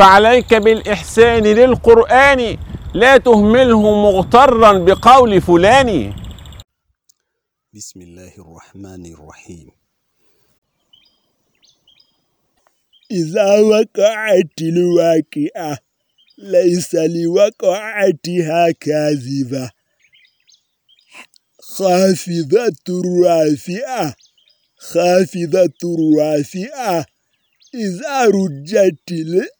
فعليك بالإحسان للقرآن لا تهمله مغترا بقول فلان. بسم الله الرحمن الرحيم. إذا وقعت الواقعة ليس لوقعتها كاذبة. خافضة رافعة خافضة رافعة إذا رجت الأرض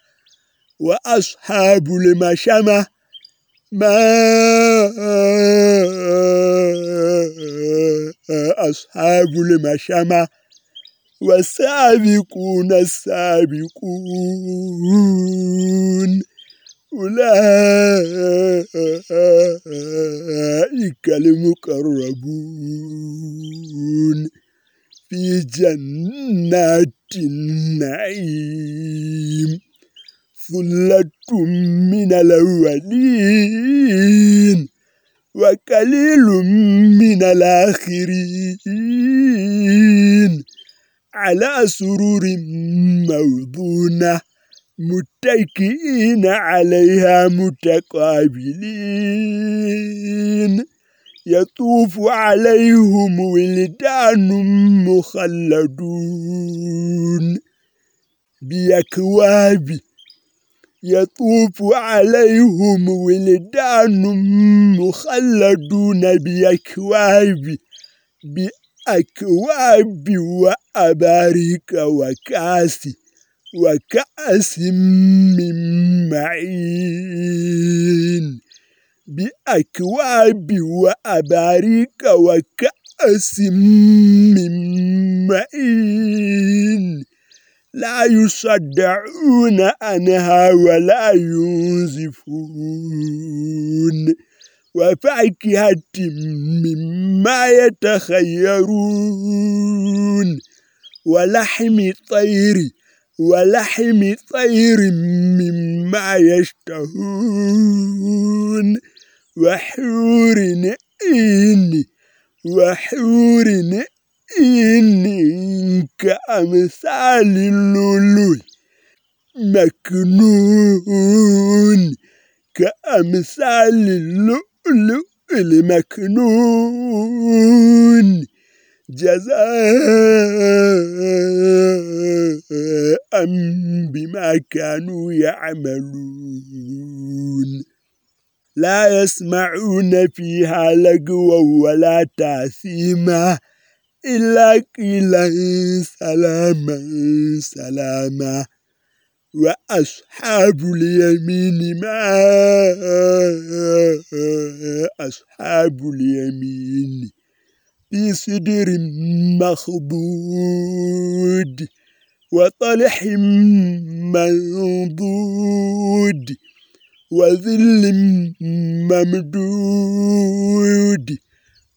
وأصحاب المشمة. ما أصحاب المشمة؟ والسابقون السابقون. أولئك المقربون. في جنات النعيم. ثلة من الأولين وقليل من الآخرين. على سرور موضونة متكئين عليها متقابلين. يطوف عليهم ولدان مخلدون. بأكواب يطوف عليهم ولدان مخلدون بأكواب بأكواب وأبارك وكاسي وكأس من معين. بأكواب وأباريك وكأس من معين. لا يصدعون عنها ولا ينزفون. وفاكهة مما يتخيرون. ولحم طير ولحم طير مما يشتهون. وحور إن وحور إن كأمثال اللؤلؤ مكنون. كأمثال اللؤلؤ المكنون. جزاء بما كانوا يعملون. لا يسمعون فيها لغوا ولا تاثيما. إلا قيلا سلاما سلاما. وأصحاب اليمين ما؟ أصحاب اليمين في صدر مخضود وطلح منضود وذل ممدود.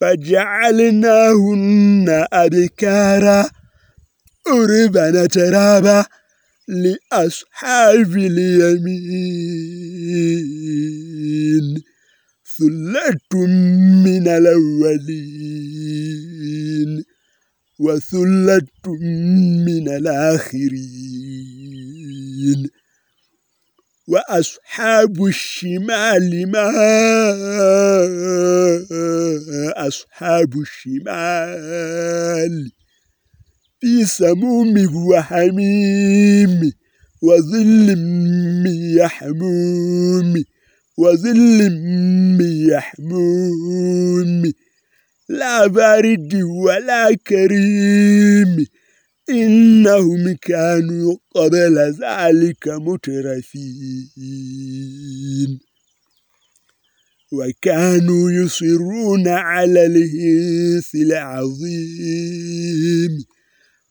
فجعلناهن أبكارا أربا ترابا لأصحاب اليمين. ثلة من الأولين وثلة من الآخرين. وأصحاب الشمال ما أصحاب الشمال في سموم وحميم وظل يحموم وظل يحموم. لا بارد ولا كريم. إنهم كانوا قبل ذلك مترفين. وكانوا يصرون على الهيث العظيم.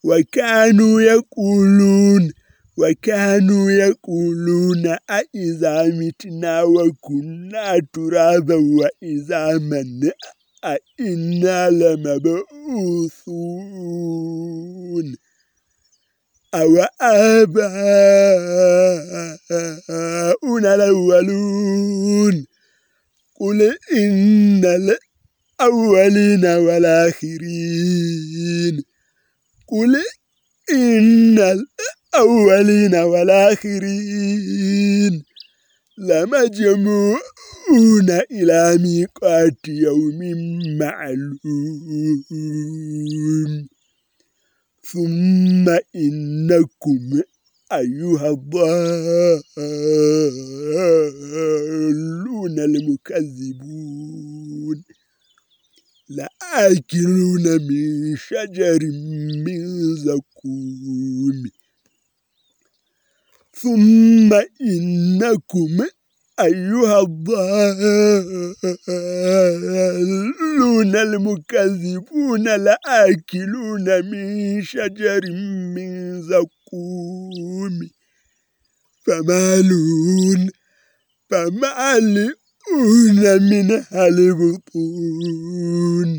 وكانوا يقولون وكانوا يقولون أئذا متنا وكنا ترابا وإذا من أئنا لمبعوثون؟ أو آباؤنا الأولون. قل إن الأولين والآخرين. قل إن الأولين والآخرين لمجموعون إلى ميقات يوم معلوم. ثم إنكم أيها الضالون المكذبون لآكلون من شجر من زقوم ثم إنكم أيها الضالون المكذبون لآكلون من شجر من زقوم فمالون فمالئون منها البطون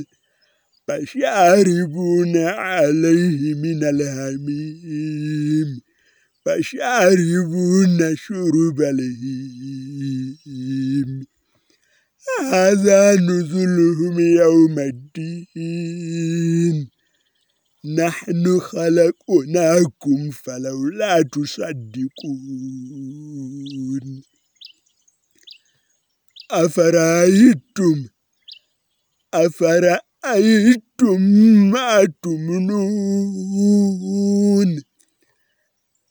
فشاربون عليه من الهميم فشاربون شرب الهيم. هذا نزلهم يوم الدين. نحن خلقناكم فلولا تصدقون. أفرأيتم أفرأيتم ما تمنون؟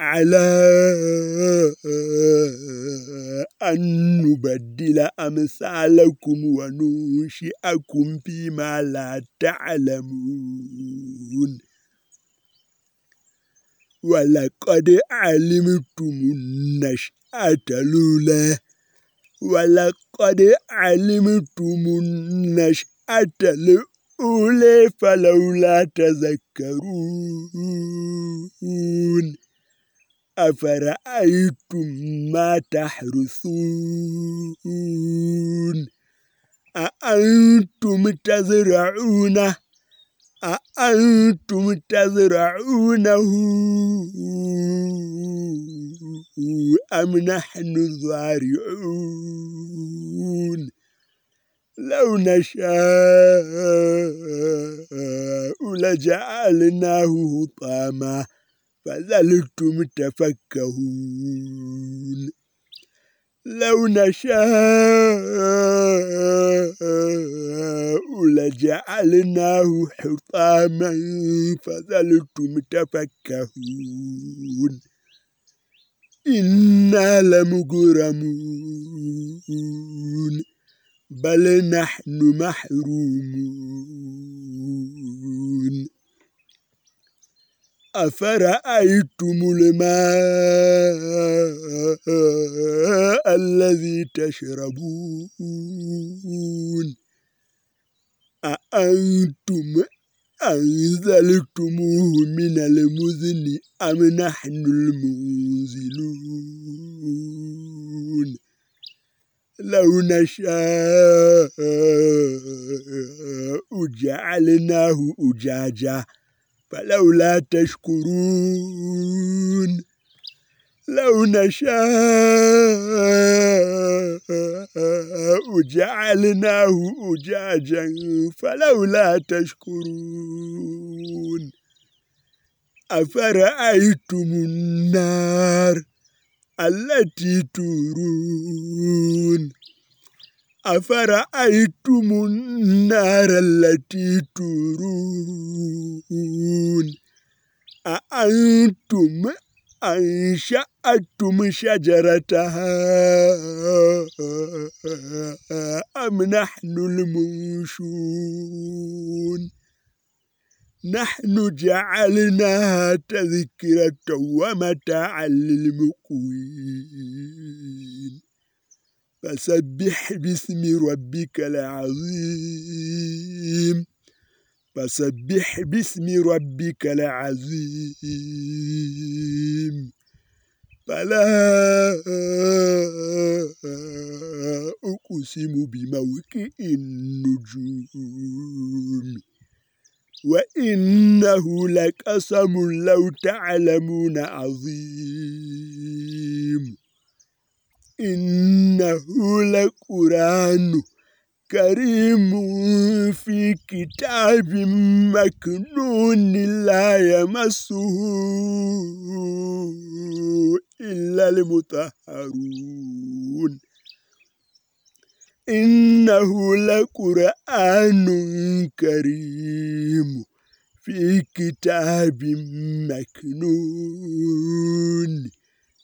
على أن نبدل أمثالكم وننشئكم فيما لا تعلمون. ولقد علمتم النشأة الأولى. ولقد علمتم النشأة الأولى فلولا تذكرون. أفرأيتم ما تحرثون؟ أأنتم تزرعونه؟ أأنتم تزرعونه؟ أم نحن الزارعون؟ لو نشاء لجعلناه طاماً فذلتم تفكهون لو نشاء لجعلناه حطاما فظلتم تفكهون إنا لمغرمون بل نحن محرومون. أفرأيتم الماء الذي تشربون؟ أأنتم أنزلتموه من المزن أم نحن المنزلون؟ لو نشاء جعلناه أجاجا فلولا تشكرون لو نشاء جعلناه أجاجا فلولا تشكرون أفرأيتم النار التي تورون أفرأيتم النار التي تورون؟ أأنتم أنشأتم شجرتها أم نحن المنشون؟ نحن جعلناها تذكرة ومتاعا للمقوين. فسبح باسم ربك العظيم. فسبح باسم ربك العظيم. فلا أقسم بموقع النجوم. وإنه لقسم لو تعلمون عظيم. إنه لقرآن كريم في كتاب مكنون لا يمسه إلا المطهرون. إنه لقرآن كريم في كتاب مكنون.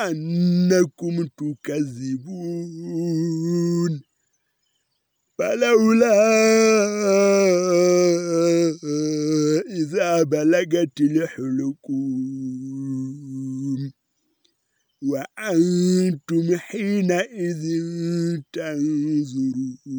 أنكم تكذبون فلولا إذا بلغت الحلقوم وأنتم حينئذ تنظرون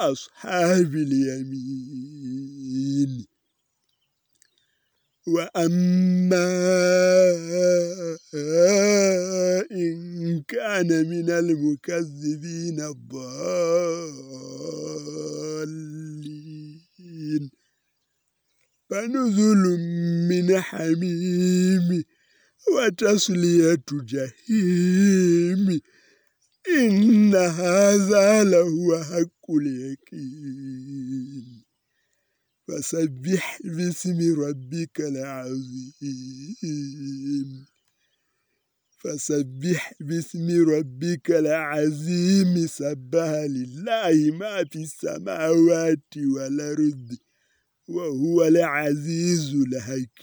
أصحاب اليمين. وأما إن كان من المكذبين الضالين. فنزل من حميم وتصلية جهيم إن هذا لهو حق اليقين. فسبح باسم ربك العظيم. فسبح باسم ربك العظيم. سبح لله ما في السماوات والأرض وهو العزيز الحكيم.